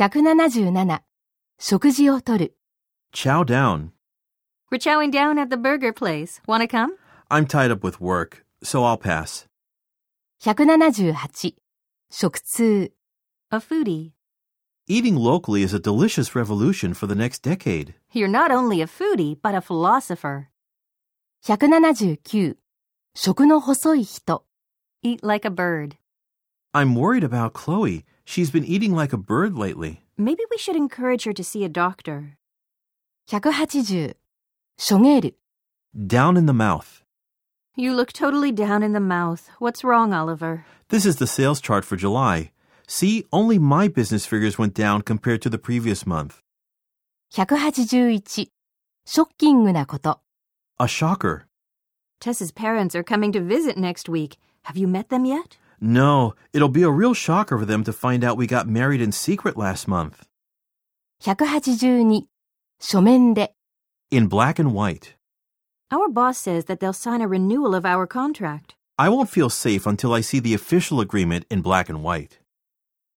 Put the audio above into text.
177食事をとる Chow down. We're chowing down at the burger place. Wanna come? I'm tied up with work, so I'll pass. 178食通 A foodie. Eating locally is a delicious revolution for the next decade. You're not only a foodie, but a philosopher. 179食の細い人 Eat like a bird. I'm worried about Chloe. She's been eating like a bird lately. Maybe we should encourage her to see a doctor. 180しょげる Down in the mouth. You look totally down in the mouth. What's wrong, Oliver? This is the sales chart for July. See, only my business figures went down compared to the previous month. 181ショッキングなこと A shocker. Tess's parents are coming to visit next week. Have you met them yet? No, it'll be a real shocker for them to find out we got married in secret last month. 182書面で In black and white. Our boss says that they'll sign a renewal of our contract. I won't feel safe until I see the official agreement in black and white.